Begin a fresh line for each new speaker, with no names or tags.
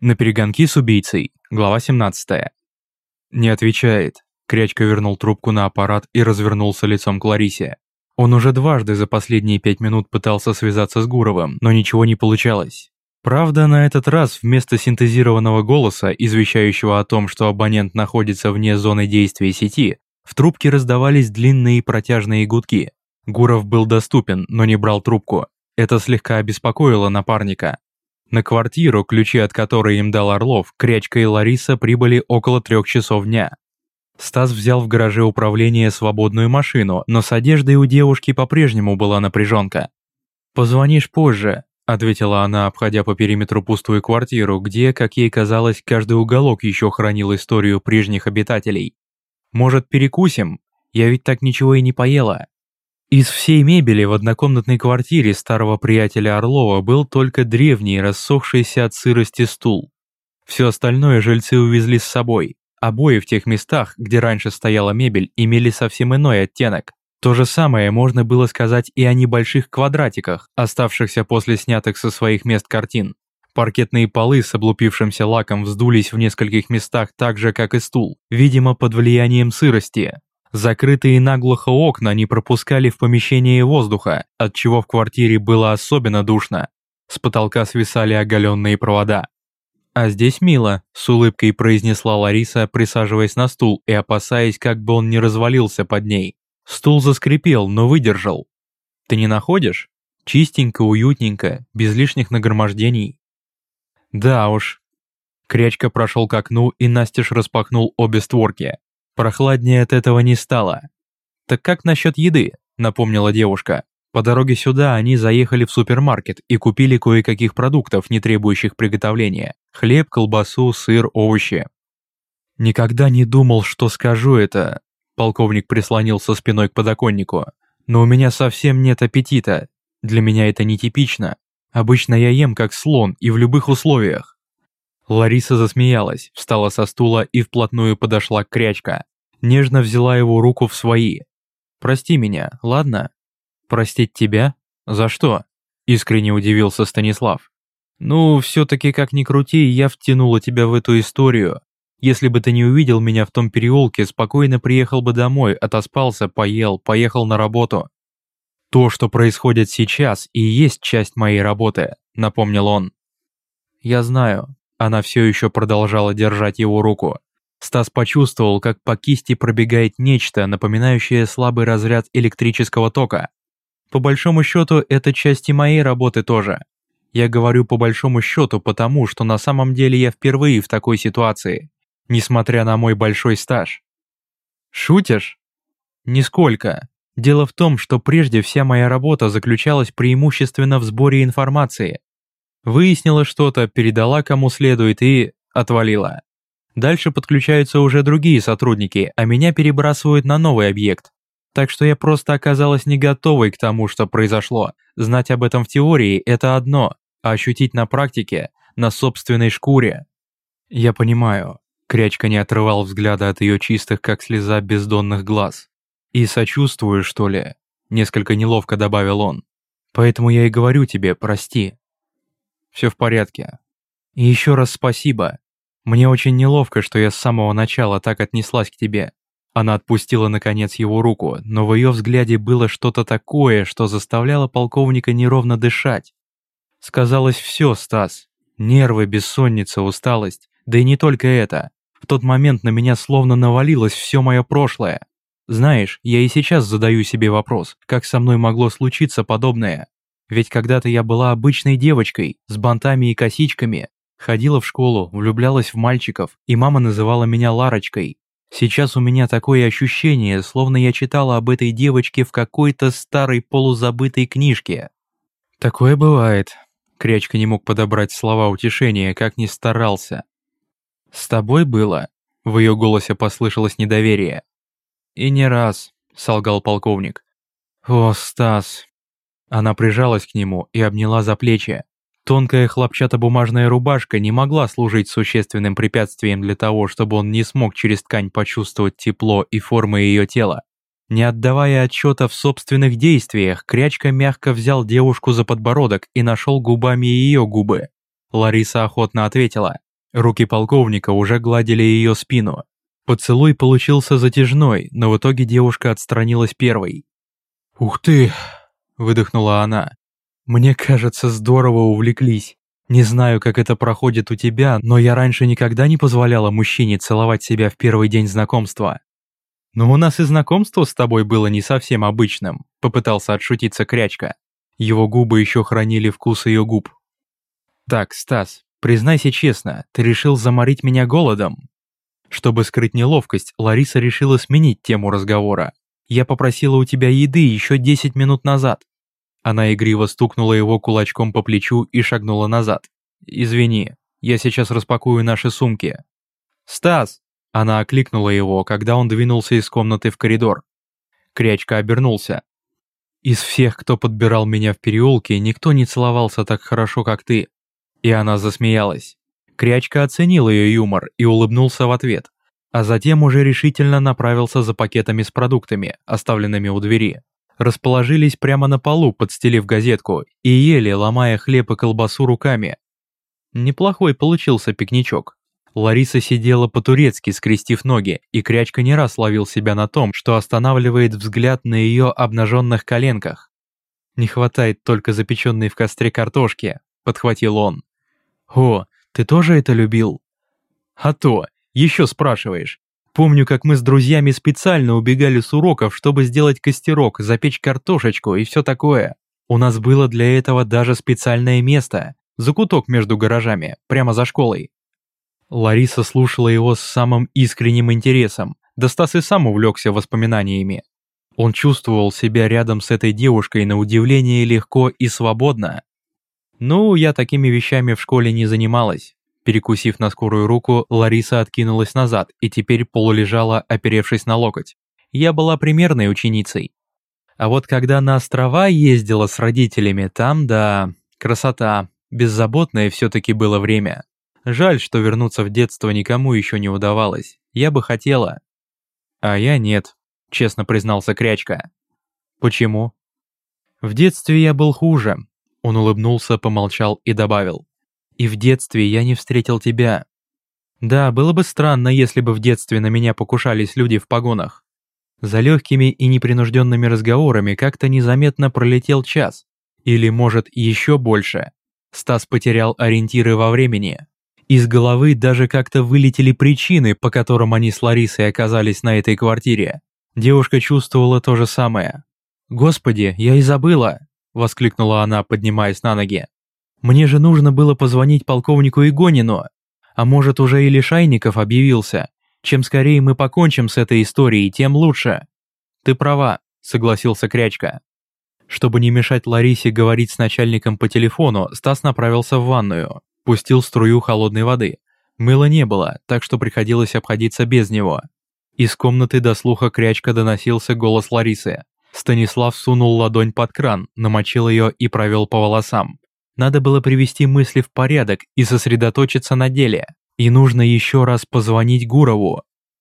На перегонки с убийцей. Глава 17. Не отвечает. Крячка вернул трубку на аппарат и развернулся лицом к Ларисе. Он уже дважды за последние пять минут пытался связаться с Гуровым, но ничего не получалось. Правда, на этот раз вместо синтезированного голоса, извещающего о том, что абонент находится вне зоны действия сети, в трубке раздавались длинные протяжные гудки. Гуров был доступен, но не брал трубку. Это слегка обеспокоило напарника. На квартиру, ключи от которой им дал Орлов, Крячка и Лариса прибыли около трех часов дня. Стас взял в гараже управления свободную машину, но с одеждой у девушки по-прежнему была напряженка. «Позвонишь позже», — ответила она, обходя по периметру пустую квартиру, где, как ей казалось, каждый уголок еще хранил историю прежних обитателей. «Может, перекусим? Я ведь так ничего и не поела». Из всей мебели в однокомнатной квартире старого приятеля Орлова был только древний, рассохшийся от сырости стул. Все остальное жильцы увезли с собой. Обои в тех местах, где раньше стояла мебель, имели совсем иной оттенок. То же самое можно было сказать и о небольших квадратиках, оставшихся после снятых со своих мест картин. Паркетные полы с облупившимся лаком вздулись в нескольких местах так же, как и стул, видимо, под влиянием сырости. Закрытые наглухо окна не пропускали в помещение воздуха, отчего в квартире было особенно душно. С потолка свисали оголенные провода. «А здесь мило», – с улыбкой произнесла Лариса, присаживаясь на стул и опасаясь, как бы он не развалился под ней. Стул заскрипел, но выдержал. «Ты не находишь? Чистенько, уютненько, без лишних нагромождений». «Да уж». Крячка прошел к окну и настежь распахнул обе створки. Прохладнее от этого не стало. «Так как насчет еды?» – напомнила девушка. По дороге сюда они заехали в супермаркет и купили кое-каких продуктов, не требующих приготовления. Хлеб, колбасу, сыр, овощи. «Никогда не думал, что скажу это», – полковник прислонился спиной к подоконнику. «Но у меня совсем нет аппетита. Для меня это нетипично. Обычно я ем как слон и в любых условиях. Лариса засмеялась, встала со стула и вплотную подошла к крячка. Нежно взяла его руку в свои. «Прости меня, ладно?» «Простить тебя? За что?» Искренне удивился Станислав. «Ну, все-таки как ни крути, я втянула тебя в эту историю. Если бы ты не увидел меня в том переулке, спокойно приехал бы домой, отоспался, поел, поехал на работу. То, что происходит сейчас, и есть часть моей работы», напомнил он. «Я знаю, она все еще продолжала держать его руку. Стас почувствовал, как по кисти пробегает нечто, напоминающее слабый разряд электрического тока. По большому счету, это части моей работы тоже. Я говорю по большому счету потому, что на самом деле я впервые в такой ситуации, несмотря на мой большой стаж. Шутишь? Нисколько. Дело в том, что прежде вся моя работа заключалась преимущественно в сборе информации, Выяснила что-то, передала кому следует и... отвалила. Дальше подключаются уже другие сотрудники, а меня перебрасывают на новый объект. Так что я просто оказалась не готовой к тому, что произошло. Знать об этом в теории – это одно, а ощутить на практике, на собственной шкуре. Я понимаю. Крячка не отрывал взгляда от ее чистых, как слеза, бездонных глаз. И сочувствую, что ли? Несколько неловко добавил он. Поэтому я и говорю тебе, прости. Все в порядке. И еще раз спасибо. Мне очень неловко, что я с самого начала так отнеслась к тебе. Она отпустила наконец его руку, но в ее взгляде было что-то такое, что заставляло полковника неровно дышать. Сказалось все, Стас. Нервы, бессонница, усталость. Да и не только это. В тот момент на меня словно навалилось все мое прошлое. Знаешь, я и сейчас задаю себе вопрос, как со мной могло случиться подобное. Ведь когда-то я была обычной девочкой, с бантами и косичками, ходила в школу, влюблялась в мальчиков, и мама называла меня Ларочкой. Сейчас у меня такое ощущение, словно я читала об этой девочке в какой-то старой полузабытой книжке. Такое бывает. Крячка не мог подобрать слова утешения, как ни старался. «С тобой было?» В ее голосе послышалось недоверие. «И не раз», — солгал полковник. «О, Стас, она прижалась к нему и обняла за плечи. Тонкая хлопчатобумажная рубашка не могла служить существенным препятствием для того, чтобы он не смог через ткань почувствовать тепло и формы ее тела. Не отдавая отчета в собственных действиях, Крячка мягко взял девушку за подбородок и нашел губами ее губы. Лариса охотно ответила. Руки полковника уже гладили ее спину. Поцелуй получился затяжной, но в итоге девушка отстранилась первой. «Ух ты!» – выдохнула она. «Мне кажется, здорово увлеклись. Не знаю, как это проходит у тебя, но я раньше никогда не позволяла мужчине целовать себя в первый день знакомства. Но у нас и знакомство с тобой было не совсем обычным, попытался отшутиться Крячка. Его губы еще хранили вкус ее губ. Так, Стас, признайся честно, ты решил заморить меня голодом? Чтобы скрыть неловкость, Лариса решила сменить тему разговора. Я попросила у тебя еды еще 10 минут назад. Она игриво стукнула его кулачком по плечу и шагнула назад. «Извини, я сейчас распакую наши сумки». «Стас!» Она окликнула его, когда он двинулся из комнаты в коридор. Крячка обернулся. «Из всех, кто подбирал меня в переулке, никто не целовался так хорошо, как ты». И она засмеялась. Крячка оценил ее юмор и улыбнулся в ответ, а затем уже решительно направился за пакетами с продуктами, оставленными у двери расположились прямо на полу, подстелив газетку, и ели, ломая хлеб и колбасу руками. Неплохой получился пикничок. Лариса сидела по-турецки, скрестив ноги, и Крячка не раз ловил себя на том, что останавливает взгляд на ее обнаженных коленках. «Не хватает только запеченной в костре картошки», — подхватил он. «О, ты тоже это любил?» «А то, еще спрашиваешь. Помню, как мы с друзьями специально убегали с уроков, чтобы сделать костерок, запечь картошечку и все такое. У нас было для этого даже специальное место, закуток между гаражами, прямо за школой. Лариса слушала его с самым искренним интересом, да Стас и сам увлекся воспоминаниями. Он чувствовал себя рядом с этой девушкой на удивление легко и свободно. Ну, я такими вещами в школе не занималась. Перекусив на скорую руку, Лариса откинулась назад и теперь полулежала, оперевшись на локоть. Я была примерной ученицей. А вот когда на острова ездила с родителями, там, да, красота, беззаботное все-таки было время. Жаль, что вернуться в детство никому еще не удавалось. Я бы хотела. А я нет, честно признался Крячка. Почему? В детстве я был хуже. Он улыбнулся, помолчал и добавил. И в детстве я не встретил тебя. Да, было бы странно, если бы в детстве на меня покушались люди в погонах. За легкими и непринужденными разговорами как-то незаметно пролетел час. Или, может, еще больше. Стас потерял ориентиры во времени. Из головы даже как-то вылетели причины, по которым они с Ларисой оказались на этой квартире. Девушка чувствовала то же самое. «Господи, я и забыла!» – воскликнула она, поднимаясь на ноги. Мне же нужно было позвонить полковнику Игонину. А может, уже и Лишайников объявился. Чем скорее мы покончим с этой историей, тем лучше. Ты права, согласился Крячка. Чтобы не мешать Ларисе говорить с начальником по телефону, Стас направился в ванную, пустил струю холодной воды. Мыла не было, так что приходилось обходиться без него. Из комнаты до слуха Крячка доносился голос Ларисы. Станислав сунул ладонь под кран, намочил ее и провел по волосам. Надо было привести мысли в порядок и сосредоточиться на деле. И нужно еще раз позвонить Гурову.